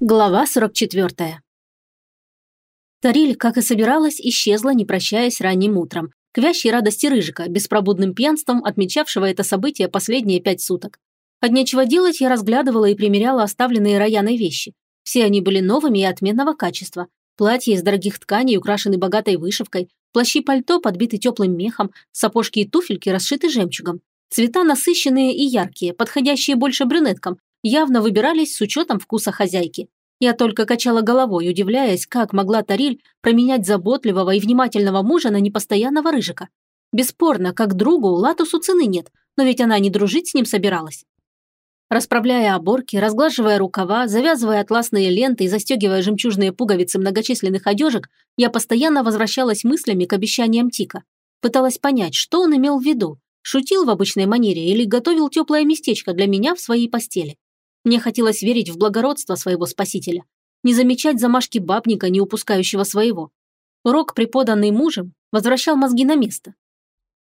Глава 44. Тариль, как и собиралась, исчезла, не прощаясь ранним утром, к вящей радости Рыжика, беспробудным пьянством, отмечавшего это событие последние пять суток. От нечего делать я разглядывала и примеряла оставленные Раяной вещи. Все они были новыми и отменного качества. Платья из дорогих тканей, украшены богатой вышивкой, плащи-пальто подбиты теплым мехом, сапожки и туфельки расшиты жемчугом. Цвета насыщенные и яркие, подходящие больше брюнеткам, явно выбирались с учетом вкуса хозяйки. Я только качала головой, удивляясь, как могла Тариль променять заботливого и внимательного мужа на непостоянного рыжика. Бесспорно, как другу Латусу цены нет, но ведь она не дружить с ним собиралась. Расправляя оборки, разглаживая рукава, завязывая атласные ленты и застегивая жемчужные пуговицы многочисленных одежек, я постоянно возвращалась мыслями к обещаниям Тика. Пыталась понять, что он имел в виду. Шутил в обычной манере или готовил теплое местечко для меня в своей постели. Мне хотелось верить в благородство своего спасителя, не замечать замашки бабника, не упускающего своего. Урок, преподанный мужем, возвращал мозги на место.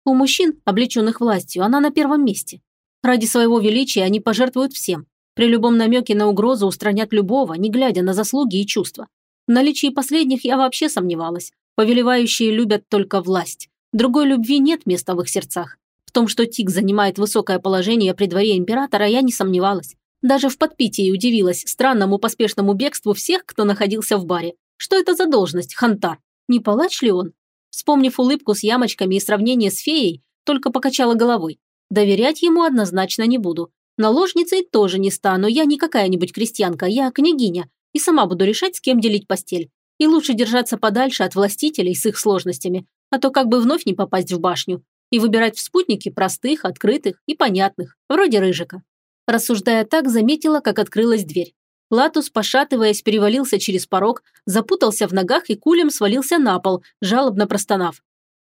У мужчин, облеченных властью, она на первом месте. Ради своего величия они пожертвуют всем. При любом намеке на угрозу устранят любого, не глядя на заслуги и чувства. В наличии последних я вообще сомневалась. Повелевающие любят только власть. Другой любви нет места в их сердцах. В том, что Тик занимает высокое положение при дворе императора, я не сомневалась. Даже в подпитии удивилась странному поспешному бегству всех, кто находился в баре. Что это за должность, Хантар? Не палач ли он? Вспомнив улыбку с ямочками и сравнение с феей, только покачала головой. Доверять ему однозначно не буду. Наложницей тоже не стану, я не какая-нибудь крестьянка, я княгиня, и сама буду решать, с кем делить постель. И лучше держаться подальше от властителей с их сложностями, а то как бы вновь не попасть в башню. И выбирать в спутники простых, открытых и понятных, вроде Рыжика. Рассуждая так, заметила, как открылась дверь. Латус, пошатываясь, перевалился через порог, запутался в ногах и кулем свалился на пол, жалобно простонав.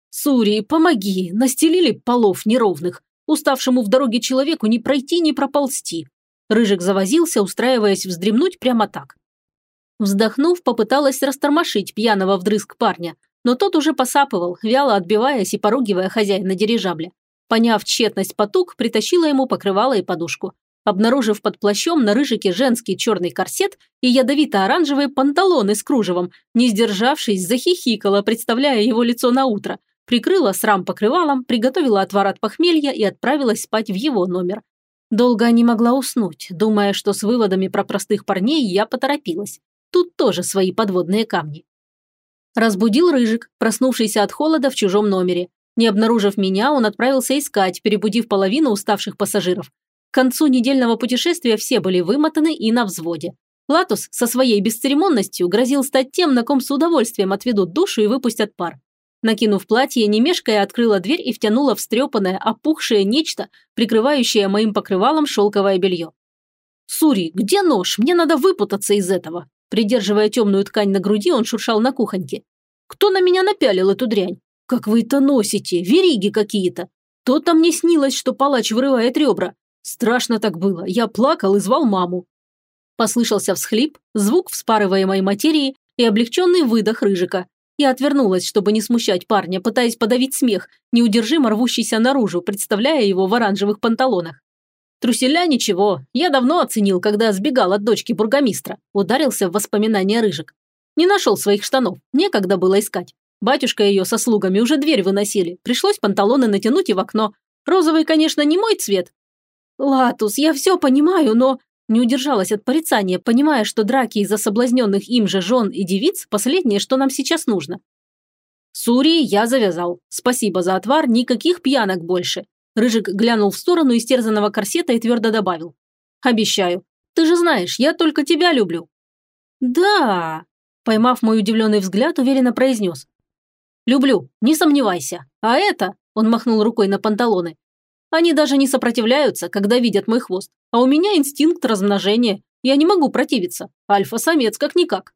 «Сури, помоги! Настелили полов неровных. Уставшему в дороге человеку не пройти, не проползти». Рыжик завозился, устраиваясь вздремнуть прямо так. Вздохнув, попыталась растормошить пьяного вдрызг парня, но тот уже посапывал, вяло отбиваясь и поругивая хозяина дирижабля. Поняв тщетность потуг, притащила ему покрывало и подушку обнаружив под плащом на рыжике женский черный корсет и ядовито-оранжевые панталоны с кружевом, не сдержавшись, захихикала, представляя его лицо на утро, прикрыла срам покрывалом, приготовила отвар от похмелья и отправилась спать в его номер. Долго не могла уснуть, думая, что с выводами про простых парней я поторопилась. Тут тоже свои подводные камни. Разбудил Рыжик, проснувшийся от холода в чужом номере. Не обнаружив меня, он отправился искать, перебудив половину уставших пассажиров. К концу недельного путешествия все были вымотаны и на взводе. Латус со своей бесцеремонностью грозил стать тем, на ком с удовольствием отведут душу и выпустят пар. Накинув платье, не мешкая, открыла дверь и втянула встрепанное, опухшее нечто, прикрывающее моим покрывалом шелковое белье. «Сури, где нож? Мне надо выпутаться из этого!» Придерживая темную ткань на груди, он шуршал на кухоньке. «Кто на меня напялил эту дрянь? Как вы это носите? Вериги какие-то! То-то мне снилось, что палач вырывает ребра. Страшно так было. Я плакал и звал маму. Послышался всхлип, звук вспарываемой материи и облегченный выдох рыжика. Я отвернулась, чтобы не смущать парня, пытаясь подавить смех, неудержимо рвущийся наружу, представляя его в оранжевых панталонах. Труселя ничего, я давно оценил, когда сбегал от дочки бургомистра, ударился в воспоминания рыжик. Не нашел своих штанов, некогда было искать. Батюшка ее со слугами уже дверь выносили, пришлось панталоны натянуть и в окно. Розовый, конечно, не мой цвет, «Латус, я все понимаю, но...» Не удержалась от порицания, понимая, что драки из-за соблазненных им же жен и девиц – последнее, что нам сейчас нужно. «Сури, я завязал. Спасибо за отвар, никаких пьянок больше». Рыжик глянул в сторону истерзанного корсета и твердо добавил. «Обещаю. Ты же знаешь, я только тебя люблю». «Да», – поймав мой удивленный взгляд, уверенно произнес. «Люблю, не сомневайся. А это...» – он махнул рукой на панталоны. Они даже не сопротивляются, когда видят мой хвост. А у меня инстинкт размножения. Я не могу противиться. Альфа-самец как-никак.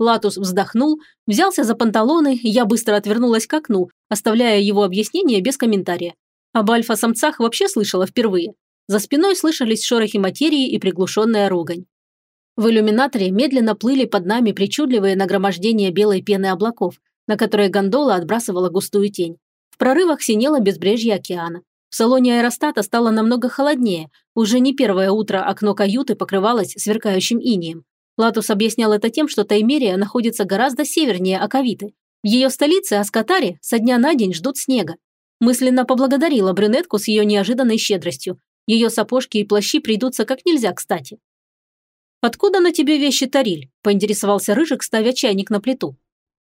Латус вздохнул, взялся за панталоны, я быстро отвернулась к окну, оставляя его объяснение без комментария. Об альфа-самцах вообще слышала впервые. За спиной слышались шорохи материи и приглушенная ругань. В иллюминаторе медленно плыли под нами причудливые нагромождения белой пены облаков, на которые гондола отбрасывала густую тень. В прорывах синело безбрежье океана. В салоне аэростата стало намного холоднее. Уже не первое утро окно каюты покрывалось сверкающим инием. Латус объяснял это тем, что Таймерия находится гораздо севернее Аковиты. В ее столице, Аскатаре, со дня на день ждут снега. Мысленно поблагодарила брюнетку с ее неожиданной щедростью. Ее сапожки и плащи придутся как нельзя кстати. «Откуда на тебе вещи Тариль?» – поинтересовался Рыжик, ставя чайник на плиту.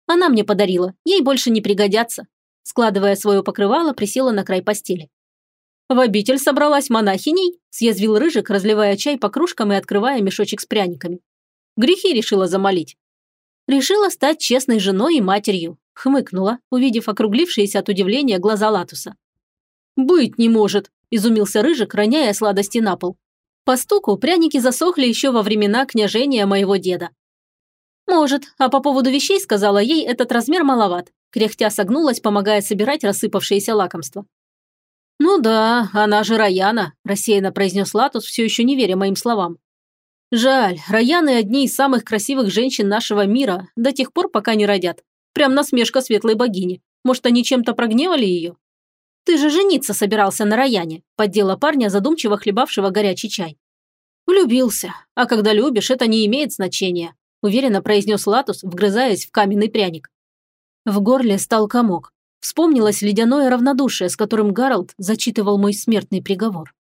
«Она мне подарила, ей больше не пригодятся». Складывая свое покрывало, присела на край постели. «В обитель собралась монахиней?» – съязвил Рыжик, разливая чай по кружкам и открывая мешочек с пряниками. «Грехи решила замолить». «Решила стать честной женой и матерью», – хмыкнула, увидев округлившиеся от удивления глаза Латуса. «Быть не может», – изумился Рыжик, роняя сладости на пол. По стуку пряники засохли еще во времена княжения моего деда. «Может, а по поводу вещей, сказала ей, этот размер маловат». Кряхтя согнулась, помогая собирать рассыпавшиеся лакомства. «Ну да, она же Раяна», – рассеянно произнес Латус, все еще не веря моим словам. «Жаль, Раяны одни из самых красивых женщин нашего мира, до тех пор, пока не родят. Прям насмешка светлой богини. Может, они чем-то прогневали ее?» «Ты же жениться собирался на Раяне», – поддела парня, задумчиво хлебавшего горячий чай. «Влюбился. А когда любишь, это не имеет значения», – уверенно произнес Латус, вгрызаясь в каменный пряник. В горле стал комок. Вспомнилось ледяное равнодушие, с которым Гарольд зачитывал мой смертный приговор.